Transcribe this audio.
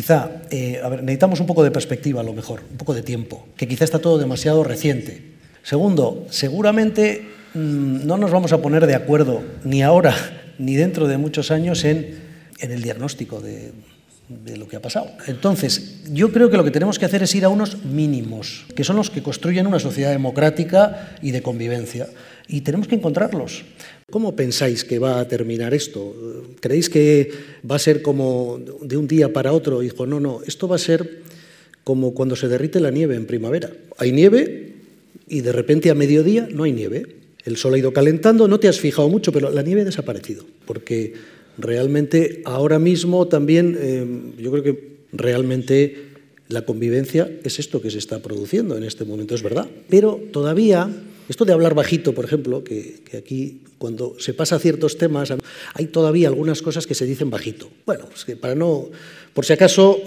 Quizá, eh, a ver, necesitamos un poco de perspectiva a lo mejor, un poco de tiempo, que quizá está todo demasiado reciente. Segundo, seguramente mmm, no nos vamos a poner de acuerdo ni ahora ni dentro de muchos años en el diagnóstico de, de lo que ha pasado. Entonces, yo creo que lo que tenemos que hacer es ir a unos mínimos, que son los que construyen una sociedad democrática y de convivencia. Y tenemos que encontrarlos. ¿Cómo pensáis que va a terminar esto? ¿Creéis que va a ser como de un día para otro? Dijo, no, no, esto va a ser como cuando se derrite la nieve en primavera. Hay nieve y de repente a mediodía no hay nieve. El sol ha ido calentando, no te has fijado mucho, pero la nieve ha desaparecido, porque realmente ahora mismo también, eh, yo creo que realmente la convivencia es esto que se está produciendo en este momento, es verdad. Pero todavía, esto de hablar bajito, por ejemplo, que, aquí cuando se pasa a ciertos temas, hay todavía algunas cosas que se dicen bajito. Bueno, pues que para no, por si acaso,